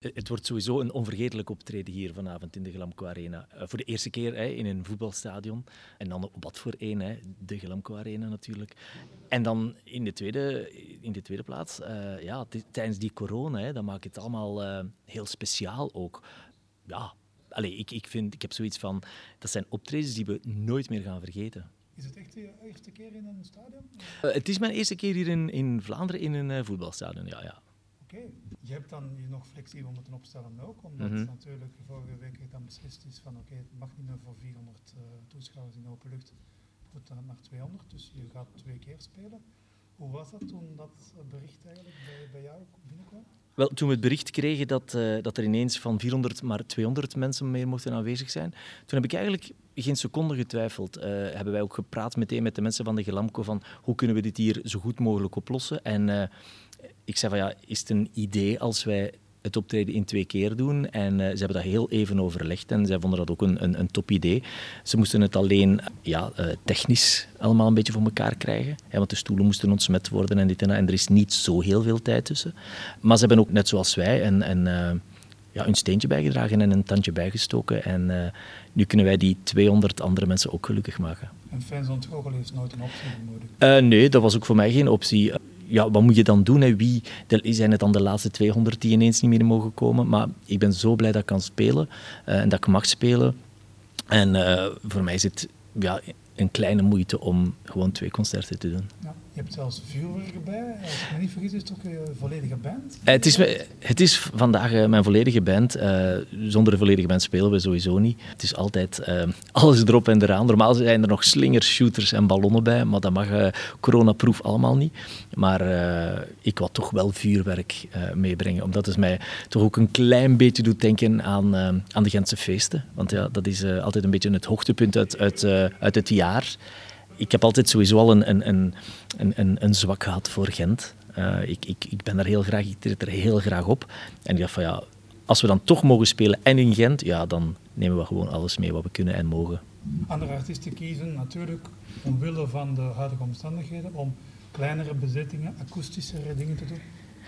Het wordt sowieso een onvergetelijk optreden hier vanavond in de Glamco Arena. Uh, voor de eerste keer hè, in een voetbalstadion. En dan op wat voor één, hè, de Glamco Arena natuurlijk. En dan in de tweede, in de tweede plaats, uh, ja, tijdens die corona, hè, dat maakt het allemaal uh, heel speciaal ook. Ja, allez, ik, ik, vind, ik heb zoiets van, dat zijn optredens die we nooit meer gaan vergeten. Is het echt je eerste keer in een stadion? het is mijn eerste keer hier in, in Vlaanderen in een voetbalstadion, ja. ja. Oké, je hebt dan je nog flexibel moeten opstellen ook, omdat mm natuurlijk vorige week dan beslist is van oké, het mag niet meer voor 400 uh, toeschouwers in open lucht, het moet dan naar 200, dus je gaat twee keer spelen. Hoe was dat toen dat bericht eigenlijk bij, bij jou binnenkwam? Wel, toen we het bericht kregen dat, uh, dat er ineens van 400 maar 200 mensen meer mochten aanwezig zijn, toen heb ik eigenlijk geen seconde getwijfeld. Uh, hebben wij ook gepraat meteen met de mensen van de Gelamco van hoe kunnen we dit hier zo goed mogelijk oplossen. En uh, ik zei van ja, is het een idee als wij het optreden in twee keer doen. En uh, ze hebben dat heel even overlegd en zij vonden dat ook een, een, een top idee. Ze moesten het alleen ja, uh, technisch allemaal een beetje voor elkaar krijgen. Hè, want de stoelen moesten ontsmet worden en dit en dat. En er is niet zo heel veel tijd tussen. Maar ze hebben ook, net zoals wij, en, en, uh, ja, een steentje bijgedragen en een tandje bijgestoken. En nu kunnen wij die 200 andere mensen ook gelukkig maken. En fans ontgoochelen is nooit een optie nodig? nee, dat was ook voor mij geen optie ja, wat moet je dan doen? Hè? Wie zijn het dan de laatste 200 die ineens niet meer mogen komen? Maar ik ben zo blij dat ik kan spelen uh, en dat ik mag spelen. En uh, voor mij is het ja, een kleine moeite om gewoon twee concerten te doen. Je hebt zelfs vuurwerk erbij. Als ik me niet vergis, is het toch je volledige band? Uh, het, is, het is vandaag uh, mijn volledige band. Uh, zonder de volledige band spelen we sowieso niet. Het is altijd alles erop en eraan. Normaal zijn er nog slingers, shooters en ballonnen bij, maar dat mag coronaproof allemaal niet. Maar ik wil toch wel vuurwerk meebrengen, omdat het mij toch ook een klein beetje doet denken aan, aan de Gentse feesten. Want ja, dat is altijd een beetje het hoogtepunt uit, uit, uit het jaar ik heb altijd sowieso al een, een, een, een, een zwak gehad voor Gent. Uh, ik, ik, ik ben daar heel graag, ik treed er heel graag op. En ik dacht van ja, als we dan toch mogen spelen en in Gent, ja, dan nemen we gewoon alles mee wat we kunnen en mogen. Andere artiesten kiezen natuurlijk omwille van de huidige omstandigheden om kleinere bezittingen, akoestischere dingen te doen.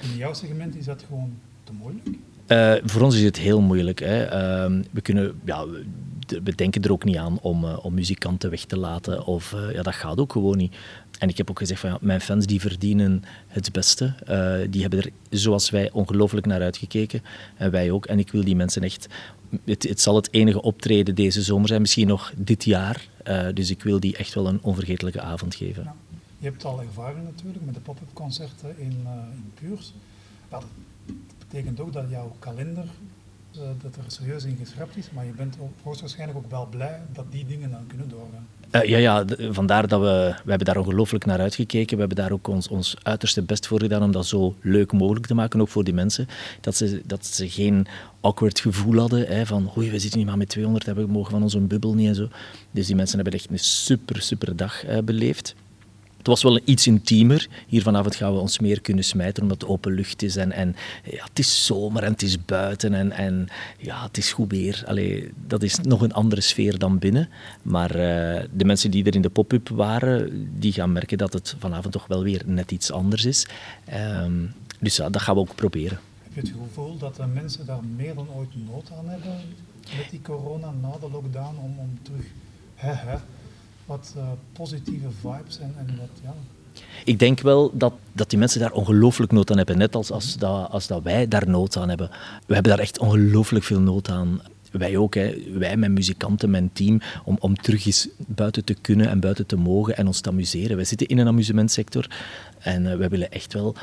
In jouw segment is dat gewoon te moeilijk? Uh, voor ons is het heel moeilijk. Hè. Uh, we kunnen, ja, we denken er ook niet aan om, uh, om muzikanten weg te laten. Of, uh, ja, dat gaat ook gewoon niet. En ik heb ook gezegd van ja, mijn fans die verdienen het beste. Uh, die hebben er zoals wij ongelooflijk naar uitgekeken. En wij ook. En ik wil die mensen echt. Het, het zal het enige optreden deze zomer zijn, misschien nog dit jaar. dus ik wil die echt wel een onvergetelijke avond geven. Je hebt al ervaring natuurlijk met de pop-up concerten in, in Puurs. Dat betekent ook dat jouw kalender dat er serieus in geschrapt is, maar je bent hoogstwaarschijnlijk ook wel blij dat die dingen dan kunnen doorgaan. Uh, ja, ja, vandaar dat we, we hebben daar ongelooflijk naar uitgekeken. We hebben daar ook ons, ons uiterste best voor gedaan om dat zo leuk mogelijk te maken, ook voor die mensen. Dat ze, dat ze geen awkward gevoel hadden hè, van oei, we zitten niet maar met 200, hebben we mogen van onze bubbel niet en zo. Dus die mensen hebben echt een super, super dag uh, beleefd. Het was wel iets intiemer. Hier vanavond gaan we ons meer kunnen smijten omdat het open lucht is. En, en ja, het is zomer en het is buiten en, en ja, het is goed weer. Allee, dat is nog een andere sfeer dan binnen. Maar uh, de mensen die er in de pop-up waren, die gaan merken dat het vanavond toch wel weer net iets anders is. Um, dus ja, dat gaan we ook proberen. Heb je het gevoel dat de mensen daar meer dan ooit nood aan hebben met die corona na de lockdown om, om terug... wat uh, positieve vibes en, en wat, ja. Ik denk wel dat, dat die mensen daar ongelooflijk nood aan hebben, net als, als, dat, als dat wij daar nood aan hebben. We hebben daar echt ongelooflijk veel nood aan. Wij ook, hè. wij, mijn muzikanten, mijn team, om, om terug eens buiten te kunnen en buiten te mogen en ons te amuseren. Wij zitten in een amusementsector en uh, wij willen echt wel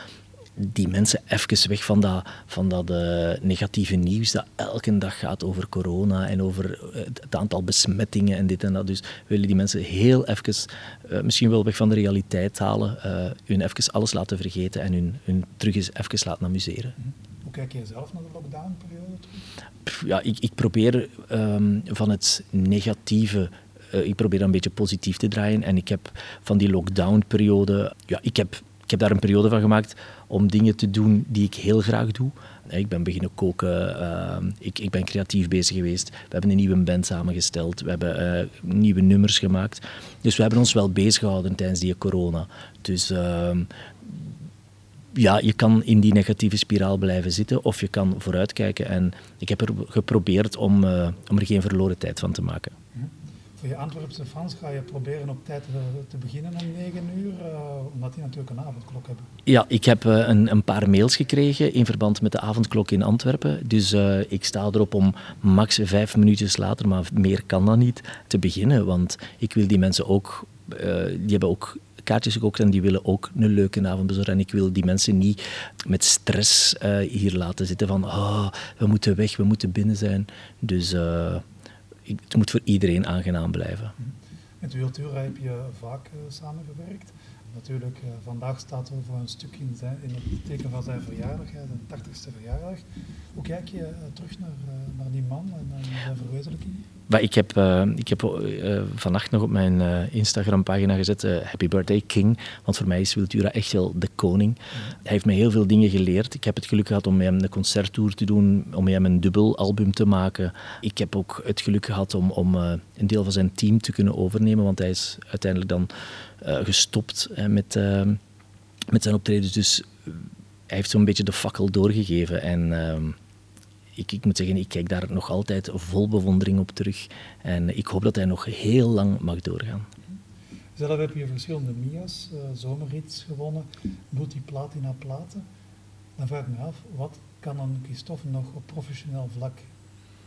die mensen even weg van dat, van dat uh, negatieve nieuws dat elke dag gaat over corona en over uh, het aantal besmettingen en dit en dat. Dus we willen die mensen heel even, uh, misschien wel weg van de realiteit halen, hun even alles laten vergeten en hun, hun terug eens even laten amuseren. Mhm. Hoe kijk je zelf naar de lockdown-periode Ja, ik, ik probeer um, van het negatieve ik probeer dat een beetje positief te draaien. En ik heb van die lockdown-periode... Ja, ik heb ik heb daar een periode van gemaakt om dingen te doen die ik heel graag doe. Ik ben beginnen koken, uh, ik, ik ben creatief bezig geweest. We hebben een nieuwe band samengesteld, we hebben uh, nieuwe nummers gemaakt. Dus we hebben ons wel bezig gehouden tijdens die corona. Dus uh, ja, je kan in die negatieve spiraal blijven zitten of je kan vooruitkijken. En ik heb er geprobeerd om, uh, om er geen verloren tijd van te maken. Je Antwerpse fans ga je proberen op tijd te, beginnen om 9 uur, uh, omdat die natuurlijk een avondklok hebben. Ja, ik heb uh, een, een, paar mails gekregen in verband met de avondklok in Antwerpen. Dus ik sta erop om max vijf minuutjes later, maar meer kan dan niet, te beginnen. Want ik wil die mensen ook, die hebben ook kaartjes gekocht en die willen ook een leuke avond bezorgen. En ik wil die mensen niet met stress hier laten zitten van oh, we moeten weg, we moeten binnen zijn. Dus het moet voor iedereen aangenaam blijven. Met Wiltura heb je vaak uh, samengewerkt. Natuurlijk, uh, vandaag staat er voor een stuk in, het teken van zijn verjaardag, zijn 80ste verjaardag. Hoe kijk je uh, terug naar, naar die man en naar zijn verwezenlijking? Maar ik heb, uh, ik heb uh, vannacht nog op mijn uh, Instagram-pagina gezet Happy Birthday King. Want voor mij is Wiltura echt wel de koning. Hij heeft me heel veel dingen geleerd. Ik heb het geluk gehad om met hem een concerttour te doen, om met hem een dubbel album te maken. Ik heb ook het geluk gehad om, om een deel van zijn team te kunnen overnemen, want hij is uiteindelijk dan gestopt met, met zijn optredens. Dus hij heeft zo'n beetje de fakkel doorgegeven. En ehm, ik, moet zeggen, ik kijk daar nog altijd vol bewondering op terug. En ik hoop dat hij nog heel lang mag doorgaan. Zelf heb je verschillende Mia's, uh, zomerhits gewonnen, multiplatina platen. Dan vraag ik me af, wat kan een Christophe nog op professioneel vlak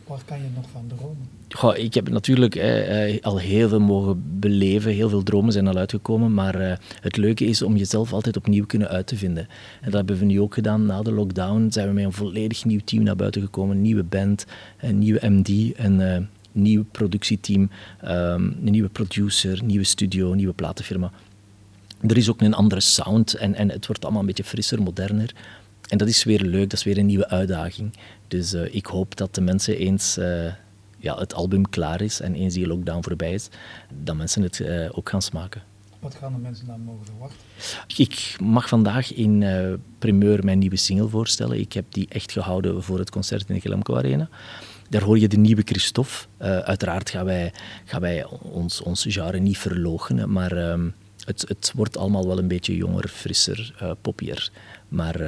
Waar kan je nog van dromen? Goh, ik heb natuurlijk eh, al heel veel mogen beleven. Heel veel dromen zijn al uitgekomen. Maar eh, het leuke is om jezelf altijd opnieuw kunnen uit te vinden. En dat hebben we nu ook gedaan. Na de lockdown zijn we met een volledig nieuw team naar buiten gekomen. Een nieuwe band, een nieuwe MD, een uh, nieuw productieteam, um, een nieuwe producer, nieuwe studio, een nieuwe platenfirma. Er is ook een andere sound en, en het wordt allemaal een beetje frisser, moderner. En dat is weer leuk, dat is weer een nieuwe uitdaging. Dus uh, ik hoop dat de mensen eens uh, ja, het album klaar is en eens die lockdown voorbij is, dat mensen het uh, ook gaan smaken. Wat gaan de mensen dan mogen verwachten? Ik mag vandaag in primeur mijn nieuwe single voorstellen. Ik heb die echt gehouden voor het concert in de Gelamco Arena. Daar hoor je de nieuwe Christophe. uiteraard gaan wij, gaan wij ons, ons genre niet verloochenen, maar ehm, het, het wordt allemaal wel een beetje jonger, frisser, poppier. Maar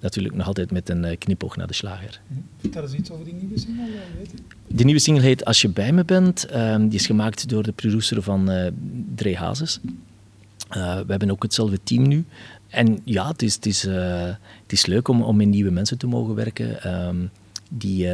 natuurlijk nog altijd met een eh, knipoog naar de slager. Vertel eens iets over die nieuwe single. Weet Die nieuwe single heet Als je bij me bent. Ehm, die is gemaakt door de producer van uh, Dre Hazes. Uh, we hebben ook hetzelfde team nu. En ja, het is, het is, het is leuk om, om met nieuwe mensen te mogen werken. Um, die,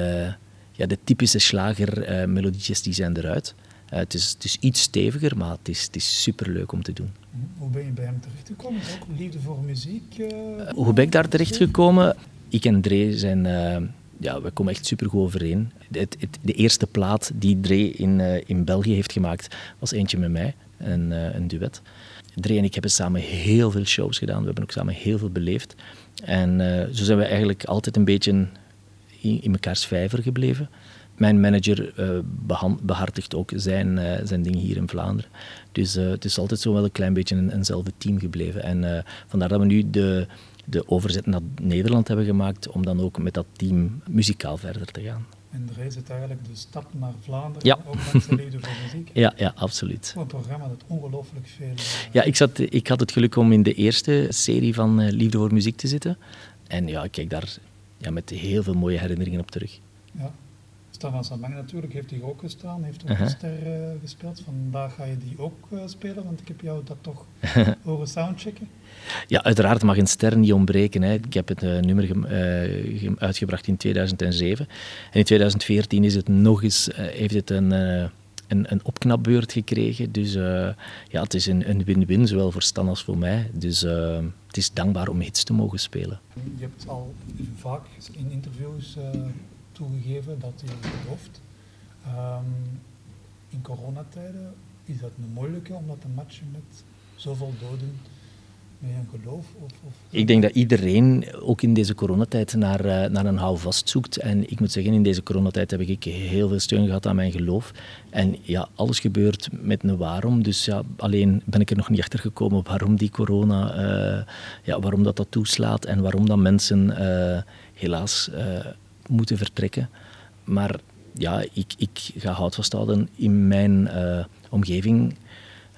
ja, de typische slagermelodietjes die zijn eruit. Het, is, het is iets steviger, maar het is, het is superleuk om te doen. Mhm. Hoe ben je bij hem terechtgekomen? Ook liefde voor muziek? Uh, hoe ben ik daar terechtgekomen? Ik en Dre zijn... Uh, ja, we komen echt supergoed overeen. Het, het, de eerste plaat die Dre in, in België heeft gemaakt, was eentje met mij, een, een duet. Dre en ik hebben samen heel veel shows gedaan. We hebben ook samen heel veel beleefd. En zo zijn we eigenlijk altijd een beetje in, in mekaars vijver gebleven mijn manager uh, behartigt ook zijn, uh, zijn ding hier in Vlaanderen. Dus uh, het is altijd zo wel een klein beetje een, eenzelfde team gebleven. En vandaar dat we nu de, de overzet naar Nederland hebben gemaakt om dan ook met dat team muzikaal verder te gaan. En er is het eigenlijk de stap naar Vlaanderen, ja. ook dankzij Liefde voor Muziek. Ja, ja absoluut. Een programma dat ongelooflijk veel... Ja, ik, zat, ik had het geluk om in de eerste serie van Liefde voor Muziek te zitten. En ja, ik kijk daar ja, met heel veel mooie herinneringen op terug. Ja. Stefan Samang natuurlijk heeft hier ook gestaan, heeft ook uh -huh. een ster uh, gespeeld. Vandaag ga je die ook uh, spelen, want ik heb jou dat toch horen soundchecken. Ja, uiteraard mag een ster niet ontbreken. Hè. Ik heb het uh, nummer uitgebracht in 2007. En in 2014 is het nog eens, heeft het een, een, een opknapbeurt gekregen. Dus ja, het is een win-win, zowel voor Stan als voor mij. Dus het is dankbaar om hits te mogen spelen. Je hebt al vaak in interviews toegegeven dat hij gelooft. Um, in coronatijden is dat een moeilijke om dat matchen met zoveel doden met een geloof? Of, of... Ik denk dat iedereen, ook in deze coronatijd, naar, uh, naar een houvast zoekt. En ik moet zeggen, in deze coronatijd heb ik heel veel steun gehad aan mijn geloof. En ja, alles gebeurt met een waarom. Dus ja, alleen ben ik er nog niet achter gekomen waarom die corona, uh, ja, waarom dat dat toeslaat en waarom dat mensen uh, helaas moeten vertrekken. Maar ja, ik, ik ga hout vasthouden. In mijn uh, omgeving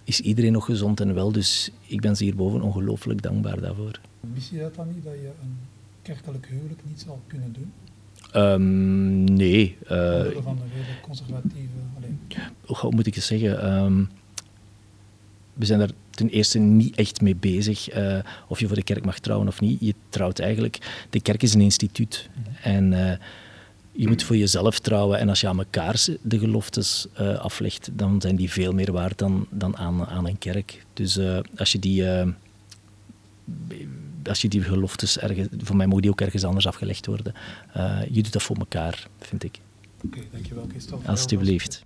is iedereen nog gezond en wel. Dus ik ben ze hierboven ongelooflijk dankbaar daarvoor. Mis je dat dan niet, dat je een kerkelijk huwelijk niet zal kunnen doen? Um, nee. Uh, van de hele conservatieve... Alleen. Hoe moet ik het zeggen? Um, we zijn daar ten eerste niet echt mee bezig uh, of je voor de kerk mag trouwen of niet. Je trouwt eigenlijk... De kerk is een instituut. En... Uh, je moet voor jezelf trouwen en als je aan elkaar de geloftes uh, aflegt, dan zijn die veel meer waard dan, dan aan, aan een kerk. Dus als je die als je die geloftes ergens, voor mij mogen die ook ergens anders afgelegd worden. Je doet dat voor elkaar, vind ik. Oké, okay, dankjewel Christophe. Alsjeblieft.